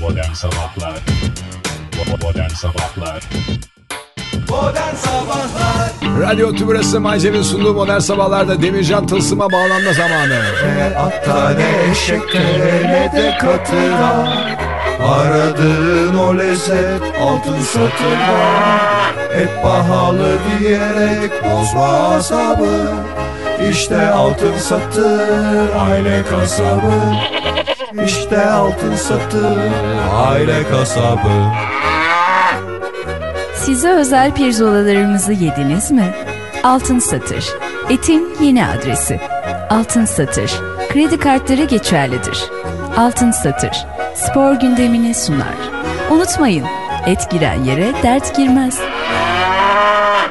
Modern Sabahlar. Modern Sabahlar. Modern Sabahlar. Radyo Tübrası Maycev'in sunduğu modern sabahlarda Demircan Tılsım'a bağlanma zamanı. Ne atta ne eşekte ne de katıra Aradığın o lezzet altın satırda Et pahalı diyerek bozma asabı. İşte altın satır aile kasabı İşte altın satır aile kasabı Size özel pirzolalarımızı yediniz mi? Altın Satır. Etin yeni adresi. Altın Satır. Kredi kartları geçerlidir. Altın Satır. Spor gündemini sunar. Unutmayın, et giren yere dert girmez.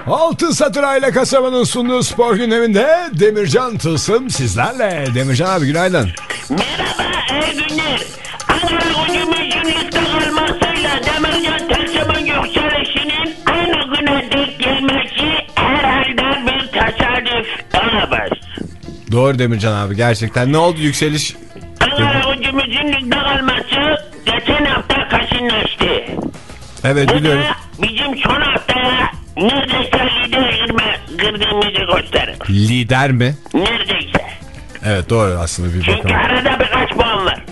Altın Satır Aile Kasabı'nın sunduğu spor gündeminde Demircan Tılsım sizlerle. Demircan abi günaydın. Merhaba, iyi günler. Ankara gücümüzün ligde kalmasıyla Demircan Tılsım'ın yükselişinin aynı güne denk gelmesi herhalde bir tesadüf olamaz. Doğru Demircan abi gerçekten. Ne oldu yükseliş? Ankara gücümüzün ligde kalması geçen hafta kaşınlaştı. Evet Bu biliyorum. bizim son haftaya neredeyse lider girme girdiğimizi gösterir. Lider mi? Neredeyse. Evet doğru aslında bir Çünkü bakalım. arada birkaç puan var.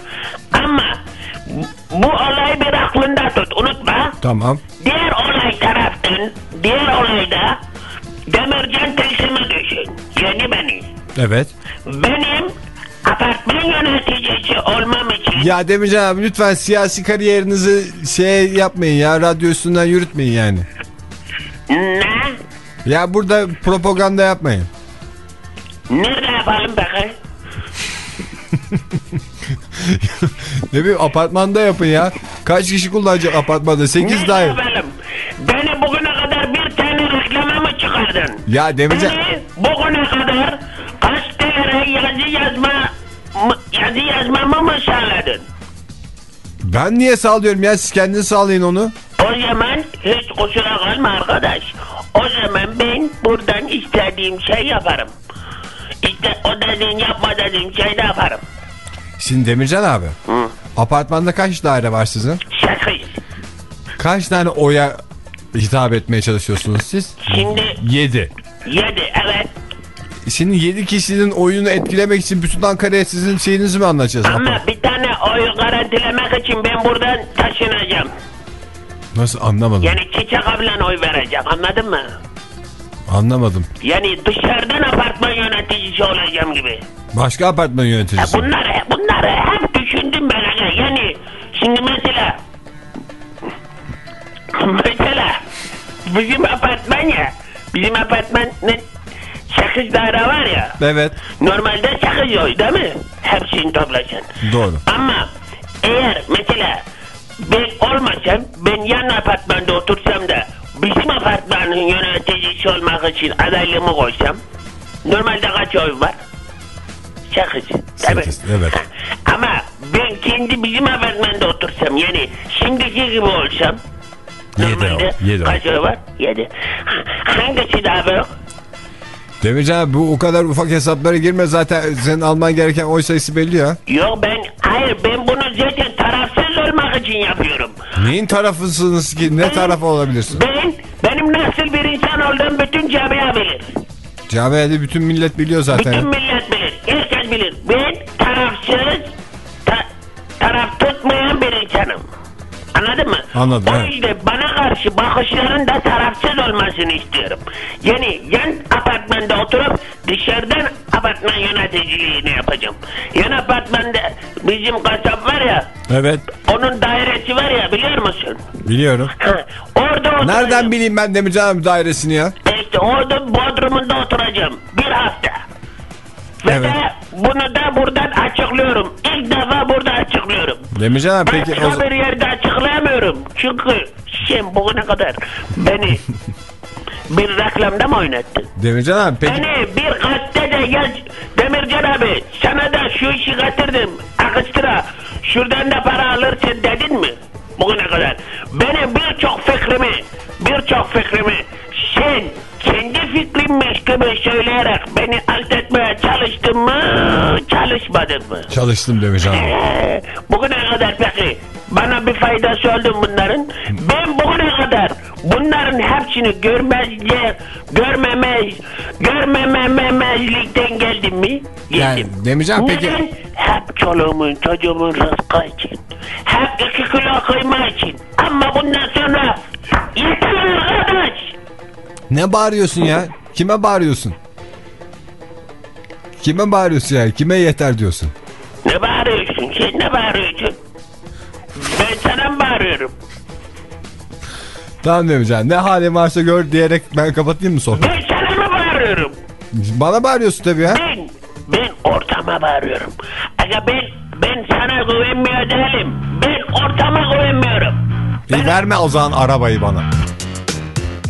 Ama bu olay bir aklında tut. Unutma. Tamam. Diğer olay taraftan, diğer olayda Demircan Tılsım'ı düşün. Yani beni. Evet. Benim apartman yöneticisi olmam için Ya Demircan abi lütfen siyasi kariyerinizi şey yapmayın ya. Radyo üstünden yürütmeyin yani. ne? Ya burada propaganda yapmayın. Nerede yapalım? Ne bileyim apartmanda yapın ya. Kaç kişi kullanacak apartmanda? 8 Nerede daire. yapalım? Beni bugüne kadar bir tane reklama mı çıkardın? Ya Demircan... Beni bugüne kadar kaç tane yazı yazma yazı yazmamı mı sağladın? Ben niye sağlıyorum ya? Siz kendiniz sağlayın onu. O zaman hiç kusura kalma arkadaş. O zaman ben buradan istediğim şey yaparım. O dediğin yapma dediğim şey yaparım. Şimdi Demircan abi. Hı. Apartmanda kaç daire var sizin? Sekiz. Kaç tane oya hitap etmeye çalışıyorsunuz siz? Şimdi 7. yedi evet. Şimdi 7 kişinin oyunu etkilemek için bütün Ankara'ya sizin şeyinizi mi anlatacağız? Ama bir tane oy garantilemek için ben buradan taşınacağım. Nasıl anlamadım. Yani Çiçek ablan oy vereceğim anladın mı? Anlamadım. Yani dışarıdan apartman yöneticisi olacağım gibi. Başka apartman Ya yöneticisi. bunları, bunları hep düşündüm ben. Yani şimdi mesela mesela bizim apartman ya bizim apartmanın 8 daire var ya Evet. normalde 8 oy değil mi? Hepsini toplasan. Doğru. Ama eğer mesela ben olmasam ben yan apartmanda otursam da bizim apartmanın yöneticisi olmak için adaylığımı koysam normalde kaç oy var? 8. Sekiz, evet. Ama ben kendi bizim apartmanda otursam yani şimdiki gibi olsam Yedi normalde yedi oy. kaç oy var? 7. Hangisi daha büyük? Demircan abi bu o kadar ufak hesaplara girme zaten senin alman gereken oy sayısı belli ya. Yok ben hayır ben bunu zaten Neyin tarafısınız ki? Ne tarafı olabilirsin? Ben benim nasıl bir insan olduğum bütün camia bilir. Camiada bütün millet biliyor zaten. Bütün millet bilir. Herkes bilir. Ben tarafsız ta- taraf tutmayan bir insanım. Anladın mı? Anladım, O evet. yüzden bana karşı bakışların da tarafsız olmasını istiyorum. Yani yan apartmanda oturup dışarıdan apartman yöneticiliğini yapacağım. Yan apartmanda bizim kasap var ya Evet onun dairesi var ya biliyor musun? biliyorum. Ha, orada oturacağım. Nereden bileyim ben Demircan abi dairesini ya? İşte orada bodrumunda oturacağım. Bir hafta. Ve Evet. de bunu da buradan açıklıyorum. İlk defa burada açıklıyorum. Demircan abi peki o Başka bir yerde açıklayamıyorum. Çünkü sen bugüne kadar beni bir reklamda mı oynattın? Demircan abi peki Beni bir gazetede yaz. Demircan abi sana da şu işi getirdim. Akıstıra. Şuradan da para alırsın kendi fikrimmiş gibi söyleyerek beni alt etmeye çalıştın mı, çalışmadın mı? çalıştım Demircan abi. Ee, bugüne kadar peki Bana bir faydası oldu bunların. Ben bugüne kadar bunların hepsini görmezce, görmemez, görmememezlikten geldim mi? Yani Geldim. Demircan peki- Neden? Hep çoluğumun, çocuğumun rızkı için. Hep iki kilo kıyma için. Ama bundan sonra yeter. Ne bağırıyorsun ya? Kime bağırıyorsun? Kime bağırıyorsun ya? Kime yeter diyorsun? Ne bağırıyorsun? Sen ne bağırıyorsun? Ben sana mı bağırıyorum? Tamam Demircan ne halin varsa gör diyerek ben kapatayım mı sohbeti? Ben sana mı bağırıyorum? Bana bağırıyorsun tabii ya. Ben, ben ortama bağırıyorum. Aga ben, ben sana güvenmiyor değilim. Ben ortama güvenmiyorum. İyi verme o zaman arabayı bana.